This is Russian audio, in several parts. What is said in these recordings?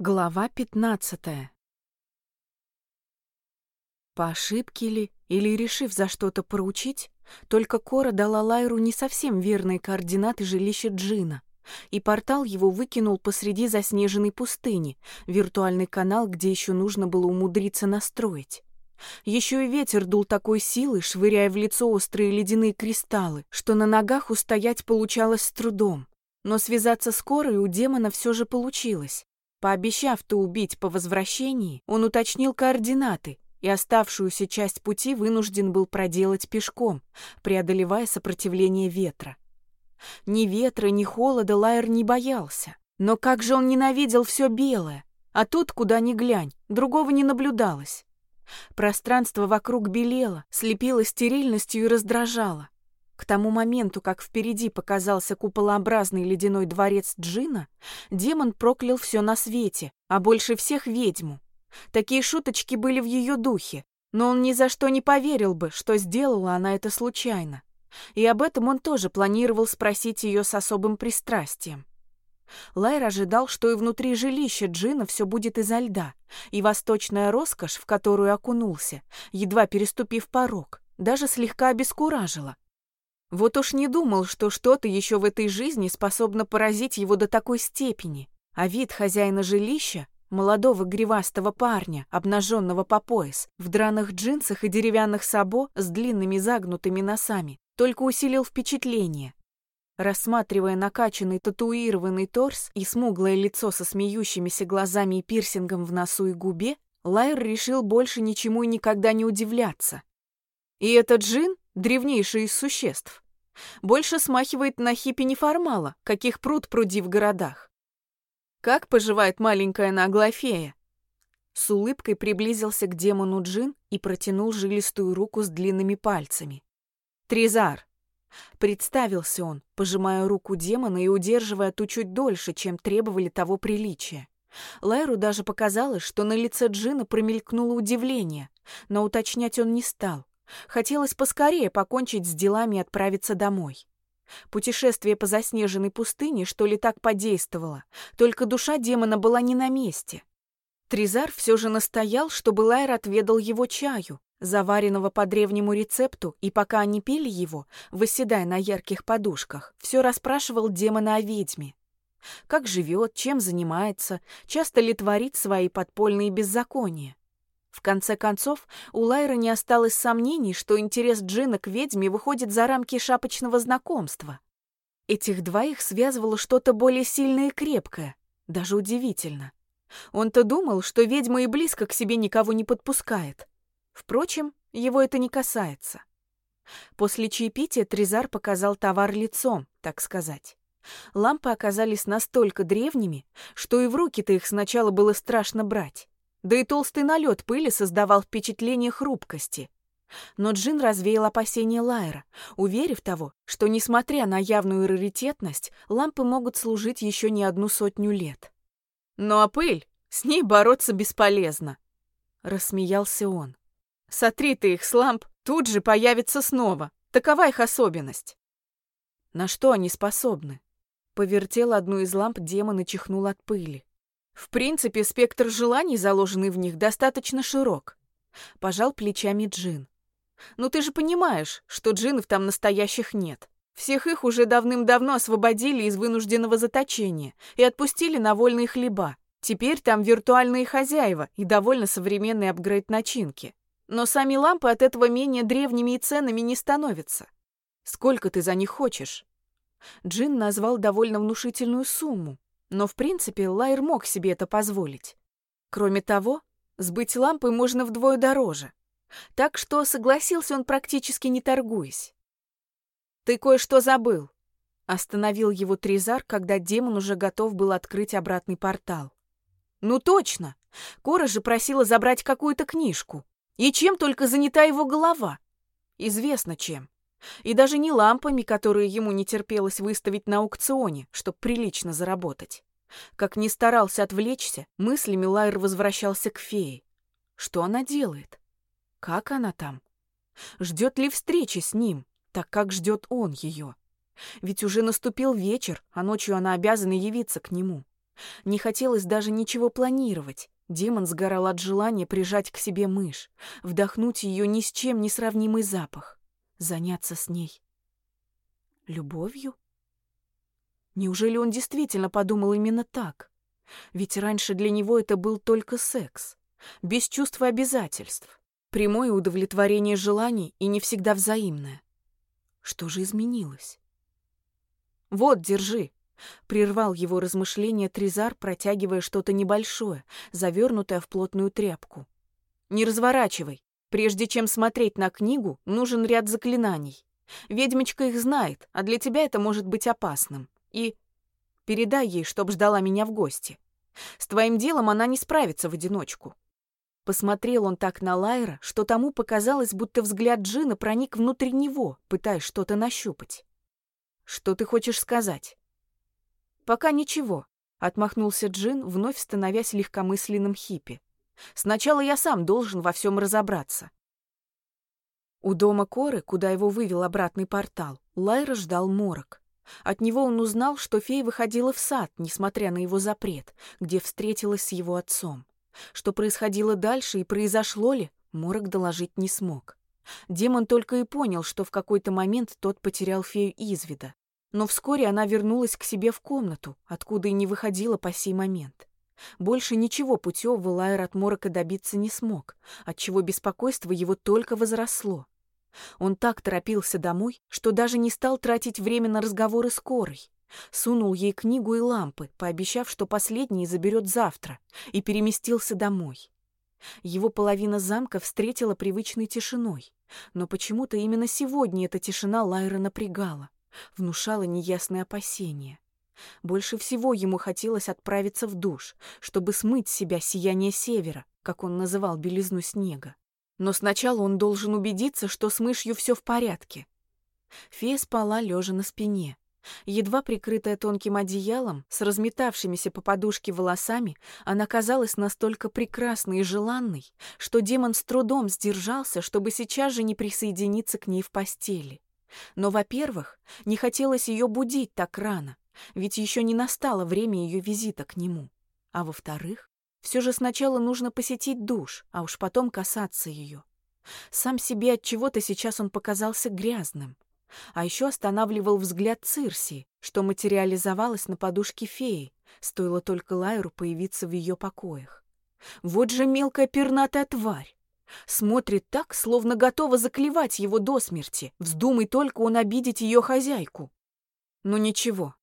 Глава пятнадцатая. По ошибке ли, или решив за что-то поручить, только Кора дала Лайру не совсем верные координаты жилища Джина, и портал его выкинул посреди заснеженной пустыни, виртуальный канал, где еще нужно было умудриться настроить. Еще и ветер дул такой силой, швыряя в лицо острые ледяные кристаллы, что на ногах устоять получалось с трудом. Но связаться с Корой у демона все же получилось. Пообещав-то убить по возвращении, он уточнил координаты и оставшуюся часть пути вынужден был проделать пешком, преодолевая сопротивление ветра. Ни ветра, ни холода Лайер не боялся. Но как же он ненавидел все белое! А тут, куда ни глянь, другого не наблюдалось. Пространство вокруг белело, слепило стерильностью и раздражало. К тому моменту, как впереди показался куполообразный ледяной дворец Джина, демон проклял все на свете, а больше всех ведьму. Такие шуточки были в ее духе, но он ни за что не поверил бы, что сделала она это случайно. И об этом он тоже планировал спросить ее с особым пристрастием. Лайр ожидал, что и внутри жилища Джина все будет изо льда, и восточная роскошь, в которую окунулся, едва переступив порог, даже слегка обескуражила — вот уж не думал, что что-то еще в этой жизни способно поразить его до такой степени. А вид хозяина жилища, молодого гривастого парня, обнаженного по пояс, в драных джинсах и деревянных сабо с длинными загнутыми носами, только усилил впечатление. Рассматривая накачанный татуированный торс и смуглое лицо со смеющимися глазами и пирсингом в носу и губе, Лайер решил больше ничему и никогда не удивляться. И этот джин древнейший из существ. Больше смахивает на хиппи неформала, каких пруд пруди в городах. Как поживает маленькая наглая фея? С улыбкой приблизился к демону Джин и протянул жилистую руку с длинными пальцами. Тризар. Представился он, пожимая руку демона и удерживая ту чуть дольше, чем требовали того приличия. Лайру даже показалось, что на лице Джина промелькнуло удивление, но уточнять он не стал. Хотелось поскорее покончить с делами и отправиться домой. Путешествие по заснеженной пустыне что ли так подействовало, только душа демона была не на месте. Тризар все же настоял, чтобы Лайр отведал его чаю, заваренного по древнему рецепту, и пока они пили его, выседая на ярких подушках, все расспрашивал демона о ведьме. Как живет, чем занимается, часто ли творит свои подпольные беззакония. В конце концов, у Лайры не осталось сомнений, что интерес Джина к ведьме выходит за рамки шапочного знакомства. Этих двоих связывало что-то более сильное и крепкое, даже удивительно. Он-то думал, что ведьма и близко к себе никого не подпускает. Впрочем, его это не касается. После чаепития Тризар показал товар лицом, так сказать. Лампы оказались настолько древними, что и в руки-то их сначала было страшно брать. Да и толстый налет пыли создавал впечатление хрупкости. Но Джин развеял опасения Лайера, уверив того, что, несмотря на явную раритетность, лампы могут служить еще не одну сотню лет. «Ну а пыль? С ней бороться бесполезно!» — рассмеялся он. «Сотри ты их с ламп, тут же появится снова. Такова их особенность». «На что они способны?» Повертел одну из ламп демон и чихнул от пыли. В принципе, спектр желаний, заложенный в них, достаточно широк. Пожал плечами Джин. Ну ты же понимаешь, что джинов там настоящих нет. Всех их уже давным-давно освободили из вынужденного заточения и отпустили на вольные хлеба. Теперь там виртуальные хозяева и довольно современный апгрейд начинки. Но сами лампы от этого менее древними и ценными не становятся. Сколько ты за них хочешь? Джин назвал довольно внушительную сумму, но, в принципе, Лайер мог себе это позволить. Кроме того, сбыть лампы можно вдвое дороже. Так что согласился он практически не торгуясь. «Ты кое-что забыл», — остановил его Тризар, когда демон уже готов был открыть обратный портал. «Ну точно! Кора же просила забрать какую-то книжку. И чем только занята его голова? Известно чем. И даже не лампами, которые ему не терпелось выставить на аукционе, чтобы прилично заработать. Как ни старался отвлечься, мыслями Лайер возвращался к фее. Что она делает? Как она там? Ждет ли встречи с ним, так как ждет он ее? Ведь уже наступил вечер, а ночью она обязана явиться к нему. Не хотелось даже ничего планировать. Демон сгорал от желания прижать к себе мышь, вдохнуть ее ни с чем не сравнимый запах, заняться с ней. Любовью? Неужели он действительно подумал именно так? Ведь раньше для него это был только секс, без чувств и обязательств, прямое удовлетворение желаний и не всегда взаимное. Что же изменилось? «Вот, держи!» Прервал его размышления Тризар, протягивая что-то небольшое, завернутое в плотную тряпку. «Не разворачивай. Прежде чем смотреть на книгу, нужен ряд заклинаний. Ведьмочка их знает, а для тебя это может быть опасным. И передай ей, чтоб ждала меня в гости. С твоим делом она не справится в одиночку». Посмотрел он так на Лайра, что тому показалось, будто взгляд Джина проник внутрь него, пытаясь что-то нащупать. «Что ты хочешь сказать?» «Пока ничего», — отмахнулся Джин, вновь становясь легкомысленным хиппи. «Сначала я сам должен во всем разобраться». У дома Коры, куда его вывел обратный портал, Лайра ждал морок. От него он узнал, что фея выходила в сад, несмотря на его запрет, где встретилась с его отцом. Что происходило дальше и произошло ли, Морок доложить не смог. Демон только и понял, что в какой-то момент тот потерял фею из вида. Но вскоре она вернулась к себе в комнату, откуда и не выходила по сей момент. Больше ничего путевого Лайер от морока добиться не смог, отчего беспокойство его только возросло. Он так торопился домой, что даже не стал тратить время на разговоры с Корой. Сунул ей книгу и лампы, пообещав, что последние заберет завтра, и переместился домой. Его половина замка встретила привычной тишиной, но почему-то именно сегодня эта тишина Лайра напрягала внушало неясные опасения. Больше всего ему хотелось отправиться в душ, чтобы смыть с себя сияние севера, как он называл белизну снега. Но сначала он должен убедиться, что с мышью все в порядке. Фея спала лежа на спине. Едва прикрытая тонким одеялом, с разметавшимися по подушке волосами, она казалась настолько прекрасной и желанной, что демон с трудом сдержался, чтобы сейчас же не присоединиться к ней в постели. Но, во-первых, не хотелось ее будить так рано, ведь еще не настало время ее визита к нему. А во-вторых, все же сначала нужно посетить душ, а уж потом касаться ее. Сам себе от чего-то сейчас он показался грязным. А еще останавливал взгляд Цирси, что материализовалась на подушке феи, стоило только Лайру появиться в ее покоях. Вот же мелкая пернатая тварь! Смотрит так, словно готова заклевать его до смерти. Вздумай только он обидеть ее хозяйку. Но ну ничего.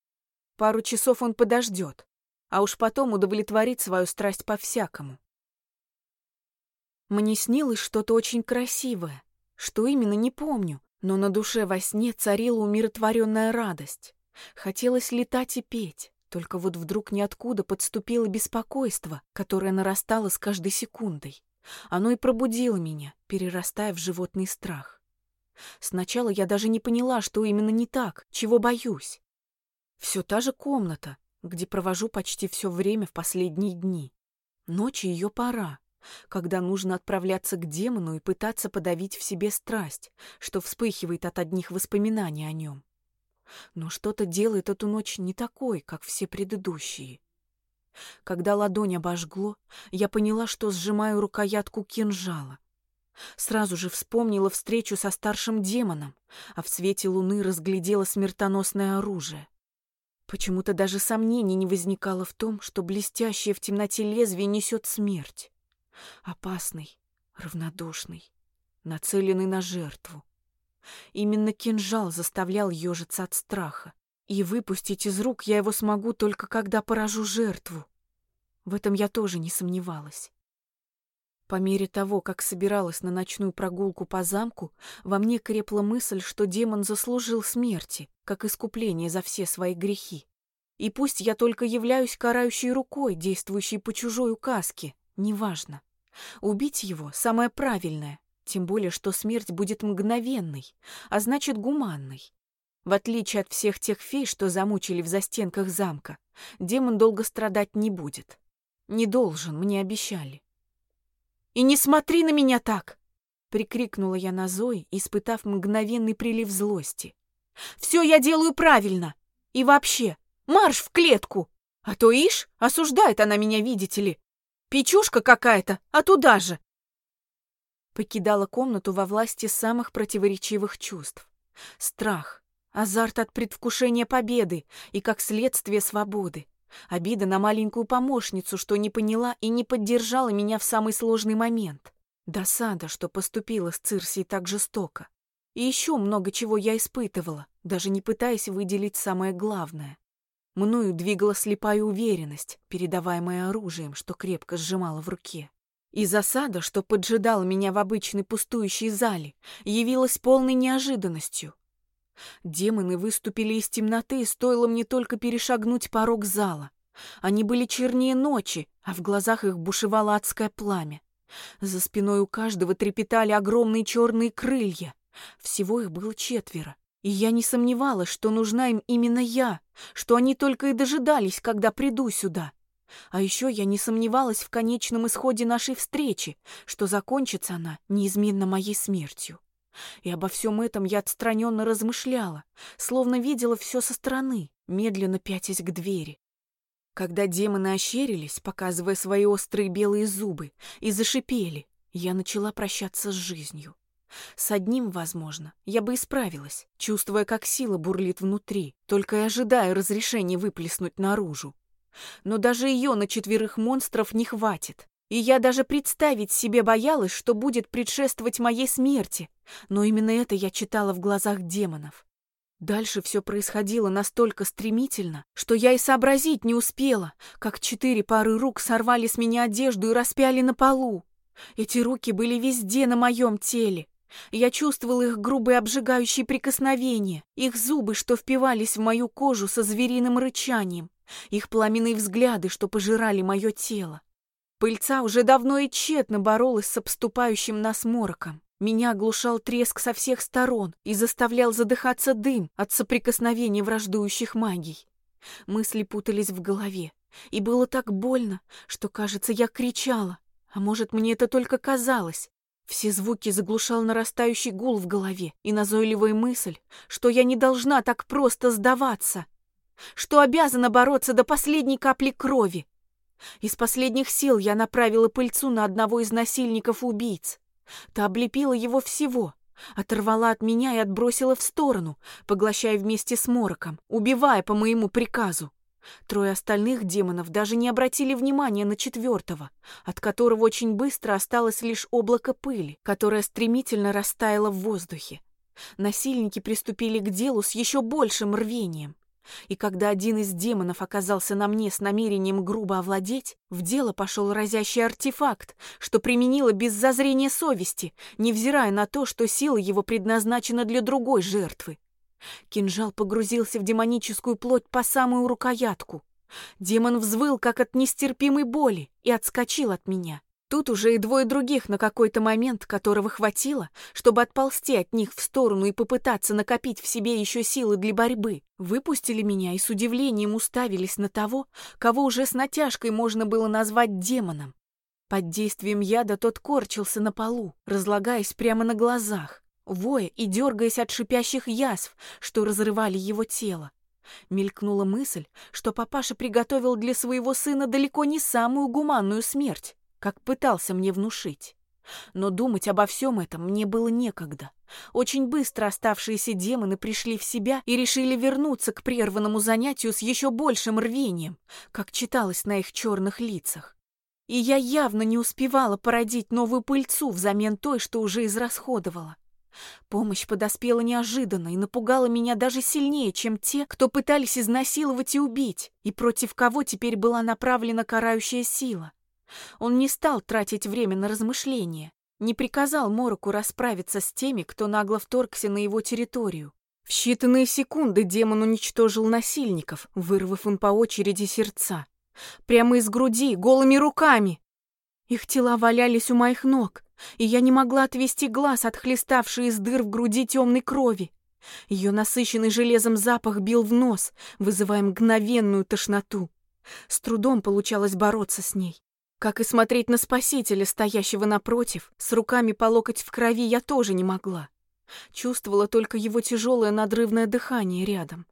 Пару часов он подождет, а уж потом удовлетворит свою страсть по-всякому. Мне снилось что-то очень красивое. Что именно, не помню, но на душе во сне царила умиротворенная радость. Хотелось летать и петь, только вот вдруг ниоткуда подступило беспокойство, которое нарастало с каждой секундой. Оно и пробудило меня, перерастая в животный страх. Сначала я даже не поняла, что именно не так, чего боюсь. Все та же комната, где провожу почти все время в последние дни. Ночи ее пора, когда нужно отправляться к демону и пытаться подавить в себе страсть, что вспыхивает от одних воспоминаний о нем. Но что-то делает эту ночь не такой, как все предыдущие. Когда ладонь обожгло, я поняла, что сжимаю рукоятку кинжала. Сразу же вспомнила встречу со старшим демоном, а в свете луны разглядела смертоносное оружие. Почему-то даже сомнений не возникало в том, что блестящее в темноте лезвие несет смерть. Опасный, равнодушный, нацеленный на жертву. Именно кинжал заставлял ежиться от страха. И выпустить из рук я его смогу только когда поражу жертву. В этом я тоже не сомневалась. По мере того, как собиралась на ночную прогулку по замку, во мне крепла мысль, что демон заслужил смерти, как искупление за все свои грехи. И пусть я только являюсь карающей рукой, действующей по чужой указке, неважно. Убить его — самое правильное, тем более, что смерть будет мгновенной, а значит, гуманной. В отличие от всех тех фей, что замучили в застенках замка, демон долго страдать не будет. Не должен, мне обещали. «И не смотри на меня так!» — прикрикнула я на Зои, испытав мгновенный прилив злости. «Все я делаю правильно! И вообще, марш в клетку! А то ишь, осуждает она меня, видите ли. Печушка какая-то, а туда же. Покидала комнату во власти самых противоречивых чувств. Страх, азарт от предвкушения победы и, как следствие, свободы. Обида на маленькую помощницу, что не поняла и не поддержала меня в самый сложный момент. Досада, что поступила с Цирсией так жестоко. И еще много чего я испытывала, даже не пытаясь выделить самое главное. Мною двигала слепая уверенность, передаваемая оружием, что крепко сжимала в руке. И засада, что поджидала меня в обычной пустующей зале, явилась полной неожиданностью. Демоны выступили из темноты, и стоило мне только перешагнуть порог зала. Они были чернее ночи, а в глазах их бушевало адское пламя. За спиной у каждого трепетали огромные черные крылья. Всего их было четверо. И я не сомневалась, что нужна им именно я, что они только и дожидались, когда приду сюда. А еще я не сомневалась в конечном исходе нашей встречи, что закончится она неизменно моей смертью. И обо всем этом я отстраненно размышляла, словно видела все со стороны, медленно пятясь к двери. Когда демоны ощерились, показывая свои острые белые зубы, и зашипели, я начала прощаться с жизнью. С одним, возможно, я бы исправилась, чувствуя, как сила бурлит внутри, только и ожидая разрешения выплеснуть наружу. Но даже ее на четверых монстров не хватит. И я даже представить себе боялась, что будет предшествовать моей смерти. Но именно это я читала в глазах демонов. Дальше все происходило настолько стремительно, что я и сообразить не успела, как четыре пары рук сорвали с меня одежду и распяли на полу. Эти руки были везде на моем теле. Я чувствовала их грубые обжигающие прикосновения, их зубы, что впивались в мою кожу со звериным рычанием их пламенные взгляды, что пожирали мое тело. Пыльца уже давно и тщетно боролась с обступающим нас мороком. Меня оглушал треск со всех сторон и заставлял задыхаться дым от соприкосновения враждующих магий. Мысли путались в голове, и было так больно, что, кажется, я кричала. А может, мне это только казалось. Все звуки заглушал нарастающий гул в голове и назойливая мысль, что я не должна так просто сдаваться что обязана бороться до последней капли крови. Из последних сил я направила пыльцу на одного из насильников-убийц. Та облепила его всего, оторвала от меня и отбросила в сторону, поглощая вместе с мороком, убивая по моему приказу. Трое остальных демонов даже не обратили внимания на четвертого, от которого очень быстро осталось лишь облако пыли, которое стремительно растаяло в воздухе. Насильники приступили к делу с еще большим рвением. И когда один из демонов оказался на мне с намерением грубо овладеть, в дело пошел разящий артефакт, что применила без зазрения совести, невзирая на то, что сила его предназначена для другой жертвы. Кинжал погрузился в демоническую плоть по самую рукоятку. Демон взвыл, как от нестерпимой боли, и отскочил от меня. Тут уже и двое других на какой-то момент, которого хватило, чтобы отползти от них в сторону и попытаться накопить в себе еще силы для борьбы, выпустили меня и с удивлением уставились на того, кого уже с натяжкой можно было назвать демоном. Под действием яда тот корчился на полу, разлагаясь прямо на глазах, воя и дергаясь от шипящих язв, что разрывали его тело. Мелькнула мысль, что папаша приготовил для своего сына далеко не самую гуманную смерть как пытался мне внушить. Но думать обо всем этом мне было некогда. Очень быстро оставшиеся демоны пришли в себя и решили вернуться к прерванному занятию с еще большим рвением, как читалось на их черных лицах. И я явно не успевала породить новую пыльцу взамен той, что уже израсходовала. Помощь подоспела неожиданно и напугала меня даже сильнее, чем те, кто пытались изнасиловать и убить, и против кого теперь была направлена карающая сила. Он не стал тратить время на размышления, не приказал Мороку расправиться с теми, кто нагло вторгся на его территорию. В считанные секунды демон уничтожил насильников, вырвав им по очереди сердца. Прямо из груди, голыми руками. Их тела валялись у моих ног, и я не могла отвести глаз от хлеставшей из дыр в груди темной крови. Ее насыщенный железом запах бил в нос, вызывая мгновенную тошноту. С трудом получалось бороться с ней. Как и смотреть на спасителя, стоящего напротив, с руками по локоть в крови я тоже не могла. Чувствовала только его тяжелое надрывное дыхание рядом.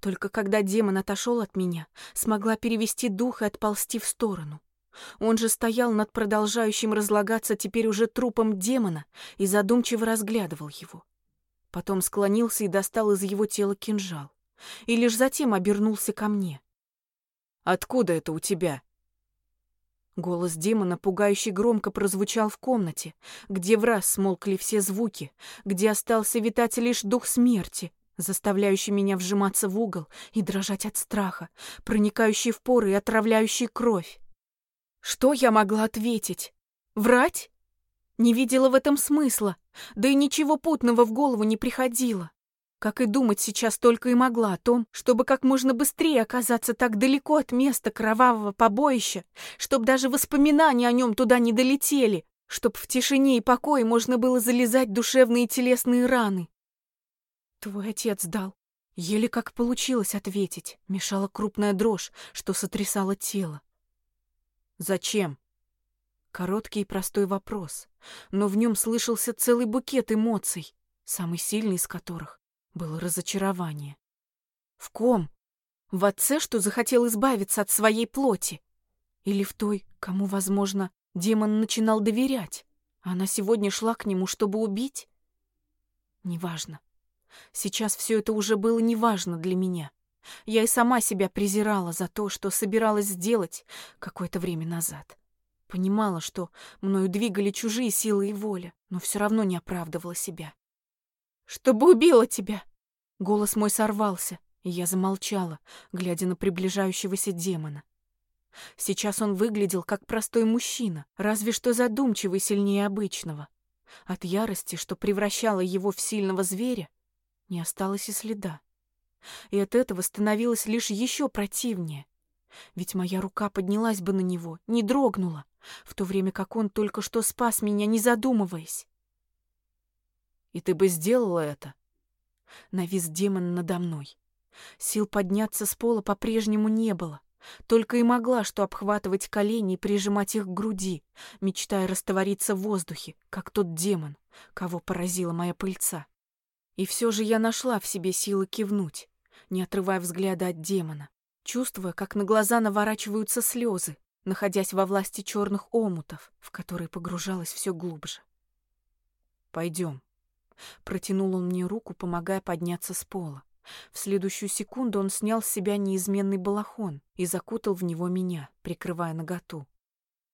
Только когда демон отошел от меня, смогла перевести дух и отползти в сторону. Он же стоял над продолжающим разлагаться теперь уже трупом демона и задумчиво разглядывал его. Потом склонился и достал из его тела кинжал. И лишь затем обернулся ко мне. «Откуда это у тебя?» Голос демона пугающе громко прозвучал в комнате, где в раз смолкли все звуки, где остался витать лишь дух смерти, заставляющий меня вжиматься в угол и дрожать от страха, проникающий в поры и отравляющий кровь. Что я могла ответить? Врать? Не видела в этом смысла, да и ничего путного в голову не приходило. Как и думать сейчас только и могла о том, чтобы как можно быстрее оказаться так далеко от места кровавого побоища, чтобы даже воспоминания о нем туда не долетели, чтоб в тишине и покое можно было залезать душевные и телесные раны. Твой отец дал. Еле как получилось ответить, мешала крупная дрожь, что сотрясала тело. Зачем? Короткий и простой вопрос, но в нем слышался целый букет эмоций, самый сильный из которых было разочарование. В ком? В отце, что захотел избавиться от своей плоти? Или в той, кому, возможно, демон начинал доверять, она сегодня шла к нему, чтобы убить? Неважно. Сейчас все это уже было неважно для меня. Я и сама себя презирала за то, что собиралась сделать какое-то время назад. Понимала, что мною двигали чужие силы и воля, но все равно не оправдывала себя. «Чтобы убила тебя!» Голос мой сорвался, и я замолчала, глядя на приближающегося демона. Сейчас он выглядел как простой мужчина, разве что задумчивый сильнее обычного. От ярости, что превращало его в сильного зверя, не осталось и следа. И от этого становилось лишь еще противнее. Ведь моя рука поднялась бы на него, не дрогнула, в то время как он только что спас меня, не задумываясь. «И ты бы сделала это?» Навис демон надо мной. Сил подняться с пола по-прежнему не было. Только и могла что обхватывать колени и прижимать их к груди, мечтая раствориться в воздухе, как тот демон, кого поразила моя пыльца. И все же я нашла в себе силы кивнуть, не отрывая взгляда от демона, чувствуя, как на глаза наворачиваются слезы, находясь во власти черных омутов, в которые погружалась все глубже. «Пойдем». Протянул он мне руку, помогая подняться с пола. В следующую секунду он снял с себя неизменный балахон и закутал в него меня, прикрывая наготу.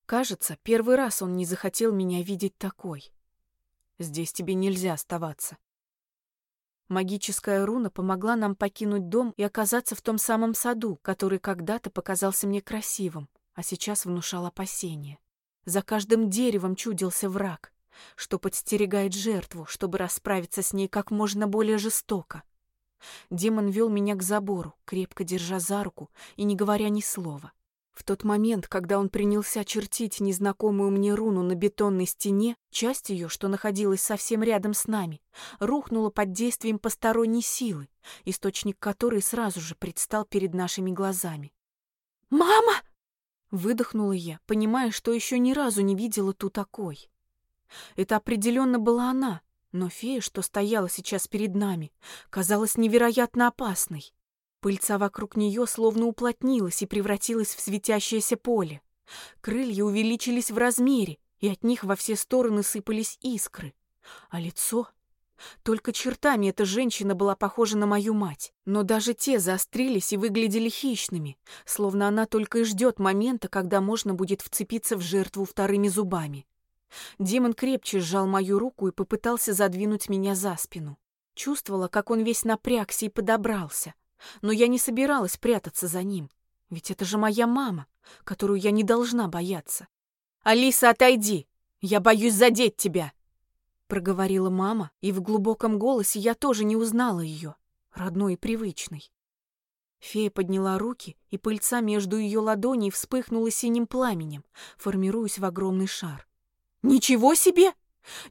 Кажется, первый раз он не захотел меня видеть такой. «Здесь тебе нельзя оставаться», Магическая руна помогла нам покинуть дом и оказаться в том самом саду, который когда-то показался мне красивым, а сейчас внушал опасения. За каждым деревом чудился враг, что подстерегает жертву, чтобы расправиться с ней как можно более жестоко. Демон вел меня к забору, крепко держа за руку и не говоря ни слова. В тот момент, когда он принялся чертить незнакомую мне руну на бетонной стене, часть ее, что находилась совсем рядом с нами, рухнула под действием посторонней силы, источник которой сразу же предстал перед нашими глазами. «Мама!» — выдохнула я, понимая, что еще ни разу не видела ту такой. Это определенно была она, но фея, что стояла сейчас перед нами, казалась невероятно опасной. Пыльца вокруг нее словно уплотнилась и превратилась в светящееся поле. Крылья увеличились в размере, и от них во все стороны сыпались искры. А лицо? Только чертами эта женщина была похожа на мою мать, но даже те заострились и выглядели хищными, словно она только и ждет момента, когда можно будет вцепиться в жертву вторыми зубами. Демон крепче сжал мою руку и попытался задвинуть меня за спину. Чувствовала, как он весь напрягся и подобрался — но я не собиралась прятаться за ним. Ведь это же моя мама, которую я не должна бояться. «Алиса, отойди! Я боюсь задеть тебя!» Проговорила мама, и в глубоком голосе я тоже не узнала ее, родной и привычной. Фея подняла руки, и пыльца между ее ладоней вспыхнула синим пламенем, формируясь в огромный шар. «Ничего себе!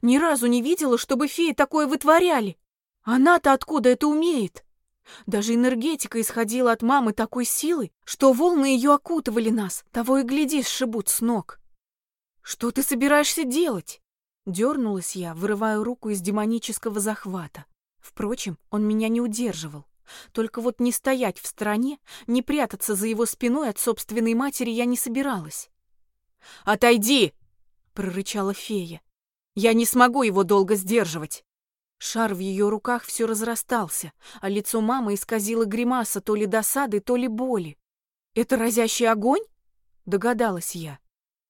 Ни разу не видела, чтобы феи такое вытворяли! Она-то откуда это умеет?» Даже энергетика исходила от мамы такой силой, что волны ее окутывали нас, того и гляди, сшибут с ног. «Что ты собираешься делать?» Дернулась я, вырывая руку из демонического захвата. Впрочем, он меня не удерживал. Только вот не стоять в стороне, не прятаться за его спиной от собственной матери я не собиралась. «Отойди!» — прорычала фея. «Я не смогу его долго сдерживать!» Шар в ее руках все разрастался, а лицо мамы исказило гримаса то ли досады, то ли боли. «Это разящий огонь?» — догадалась я.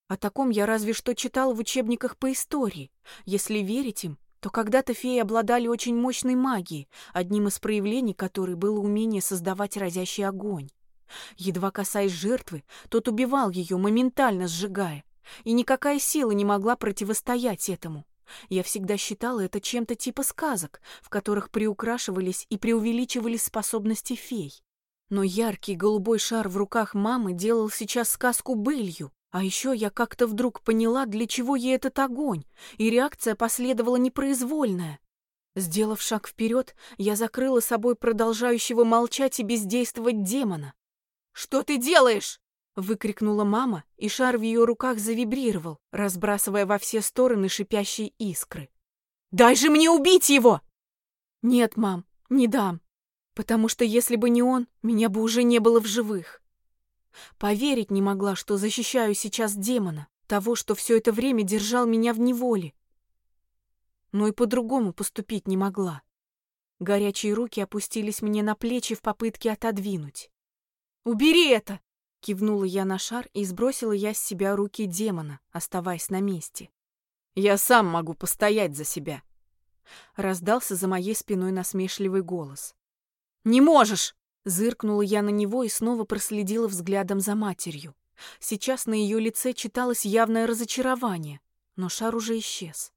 О таком я разве что читала в учебниках по истории. Если верить им, то когда-то феи обладали очень мощной магией, одним из проявлений которой было умение создавать разящий огонь. Едва касаясь жертвы, тот убивал ее, моментально сжигая, и никакая сила не могла противостоять этому. Я всегда считала это чем-то типа сказок, в которых приукрашивались и преувеличивались способности фей. Но яркий голубой шар в руках мамы делал сейчас сказку былью, а еще я как-то вдруг поняла, для чего ей этот огонь, и реакция последовала непроизвольная. Сделав шаг вперед, я закрыла собой продолжающего молчать и бездействовать демона. «Что ты делаешь?» — выкрикнула мама, и шар в ее руках завибрировал, разбрасывая во все стороны шипящие искры. «Дай же мне убить его!» «Нет, мам, не дам, потому что если бы не он, меня бы уже не было в живых. Поверить не могла, что защищаю сейчас демона, того, что все это время держал меня в неволе. Но и по-другому поступить не могла. Горячие руки опустились мне на плечи в попытке отодвинуть. «Убери это!» — кивнула я на шар и сбросила я с себя руки демона, оставаясь на месте. «Я сам могу постоять за себя!» Раздался за моей спиной насмешливый голос. «Не можешь!» Зыркнула я на него и снова проследила взглядом за матерью. Сейчас на ее лице читалось явное разочарование, но шар уже исчез.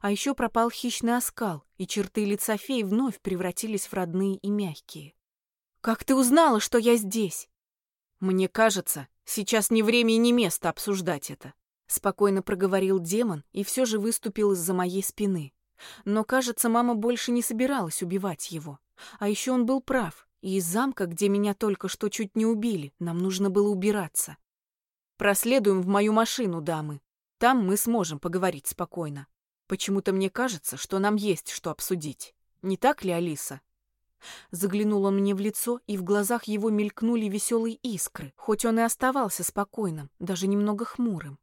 А еще пропал хищный оскал, и черты лица феи вновь превратились в родные и мягкие. «Как ты узнала, что я здесь?» «Мне кажется, сейчас не время и не место обсуждать это», спокойно проговорил демон и все же выступил из-за моей спины. Но, кажется, мама больше не собиралась убивать его. А еще он был прав. И из замка, где меня только что чуть не убили, нам нужно было убираться. Проследуем в мою машину, дамы. Там мы сможем поговорить спокойно. Почему-то мне кажется, что нам есть что обсудить. Не так ли, Алиса? Заглянул он мне в лицо, и в глазах его мелькнули веселые искры, хоть он и оставался спокойным, даже немного хмурым.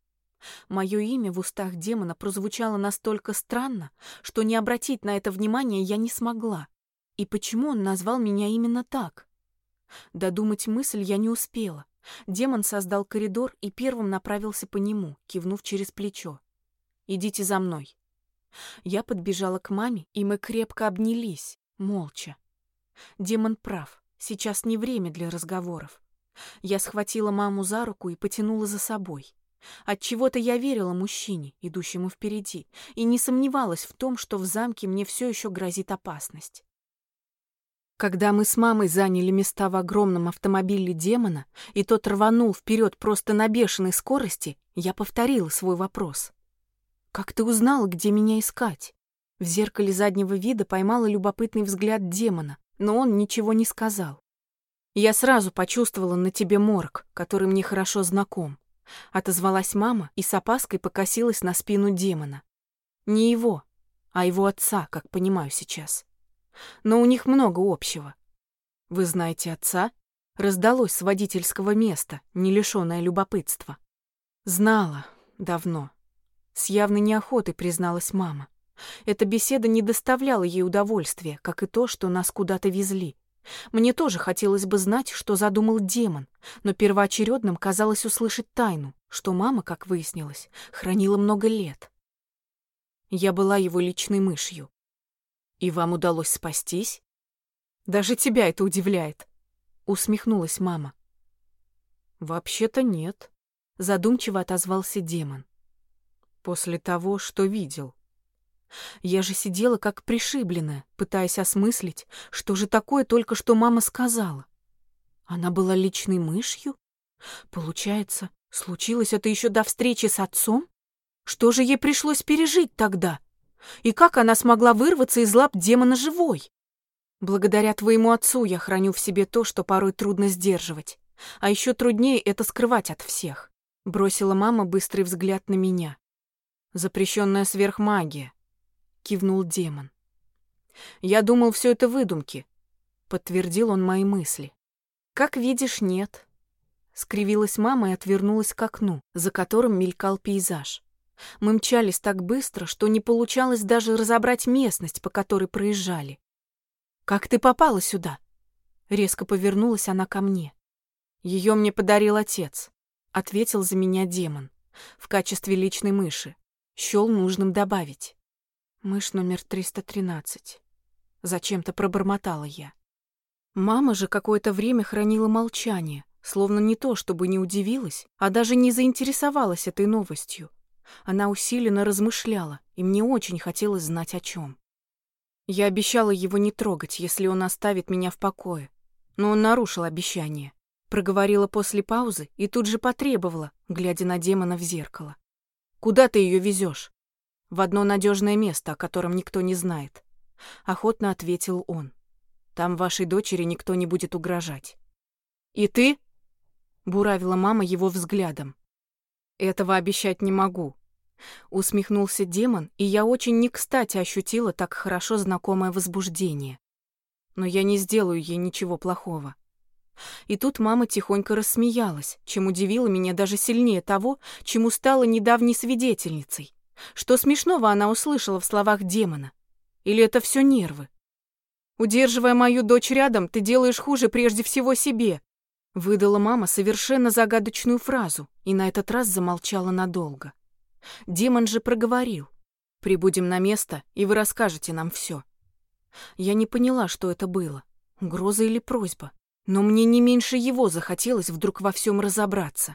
Мое имя в устах демона прозвучало настолько странно, что не обратить на это внимание я не смогла. И почему он назвал меня именно так? Додумать мысль я не успела. Демон создал коридор и первым направился по нему, кивнув через плечо. «Идите за мной». Я подбежала к маме, и мы крепко обнялись, молча. Демон прав, сейчас не время для разговоров. Я схватила маму за руку и потянула за собой. От чего то я верила мужчине, идущему впереди, и не сомневалась в том, что в замке мне все еще грозит опасность. Когда мы с мамой заняли места в огромном автомобиле демона, и тот рванул вперед просто на бешеной скорости, я повторила свой вопрос. «Как ты узнала, где меня искать?» В зеркале заднего вида поймала любопытный взгляд демона, но он ничего не сказал. «Я сразу почувствовала на тебе морг, который мне хорошо знаком», — отозвалась мама и с опаской покосилась на спину демона. «Не его, а его отца, как понимаю сейчас» но у них много общего. Вы знаете отца? Раздалось с водительского места, не лишённое любопытства. Знала. Давно. С явной неохотой призналась мама. Эта беседа не доставляла ей удовольствия, как и то, что нас куда-то везли. Мне тоже хотелось бы знать, что задумал демон, но первоочередным казалось услышать тайну, что мама, как выяснилось, хранила много лет. Я была его личной мышью. И вам удалось спастись? Даже тебя это удивляет, усмехнулась мама. Вообще-то нет, задумчиво отозвался демон. После того, что видел. Я же сидела как пришибленная, пытаясь осмыслить, что же такое только что мама сказала. Она была личной мышью? Получается, случилось это еще до встречи с отцом? Что же ей пришлось пережить тогда? И как она смогла вырваться из лап демона живой? Благодаря твоему отцу я храню в себе то, что порой трудно сдерживать. А еще труднее это скрывать от всех. Бросила мама быстрый взгляд на меня. Запрещенная сверхмагия. Кивнул демон. Я думал, все это выдумки. подтвердил он мои мысли. Как видишь, нет. Скривилась мама и отвернулась к окну, за которым мелькал пейзаж. Мы мчались так быстро, что не получалось даже разобрать местность, по которой проезжали. «Как ты попала сюда?» Резко повернулась она ко мне. Ее мне подарил отец, ответил за меня демон. В качестве личной мыши. Щел нужным добавить. Мышь номер 313. Зачем-то пробормотала я. Мама же какое-то время хранила молчание, словно не то, чтобы не удивилась, а даже не заинтересовалась этой новостью. Она усиленно размышляла, и мне очень хотелось знать о чем. Я обещала его не трогать, если он оставит меня в покое, но он нарушил обещание. Проговорила после паузы и тут же потребовала, глядя на демона в зеркало. «Куда ты ее везешь?» «В одно надежное место, о котором никто не знает», — охотно ответил он. «Там вашей дочери никто не будет угрожать». «И ты?» — буравила мама его взглядом. «Этого обещать не могу», — усмехнулся демон, и я очень не кстати ощутила так хорошо знакомое возбуждение. «Но я не сделаю ей ничего плохого». И тут мама тихонько рассмеялась, чем удивила меня даже сильнее того, чему стала недавней свидетельницей. Что смешного она услышала в словах демона? Или это все нервы? Удерживая мою дочь рядом, ты делаешь хуже прежде всего себе. Выдала мама совершенно загадочную фразу и на этот раз замолчала надолго. Демон же проговорил. «Прибудем на место, и вы расскажете нам все. Я не поняла, что это было. Угроза или просьба? Но мне не меньше его захотелось вдруг во всем разобраться.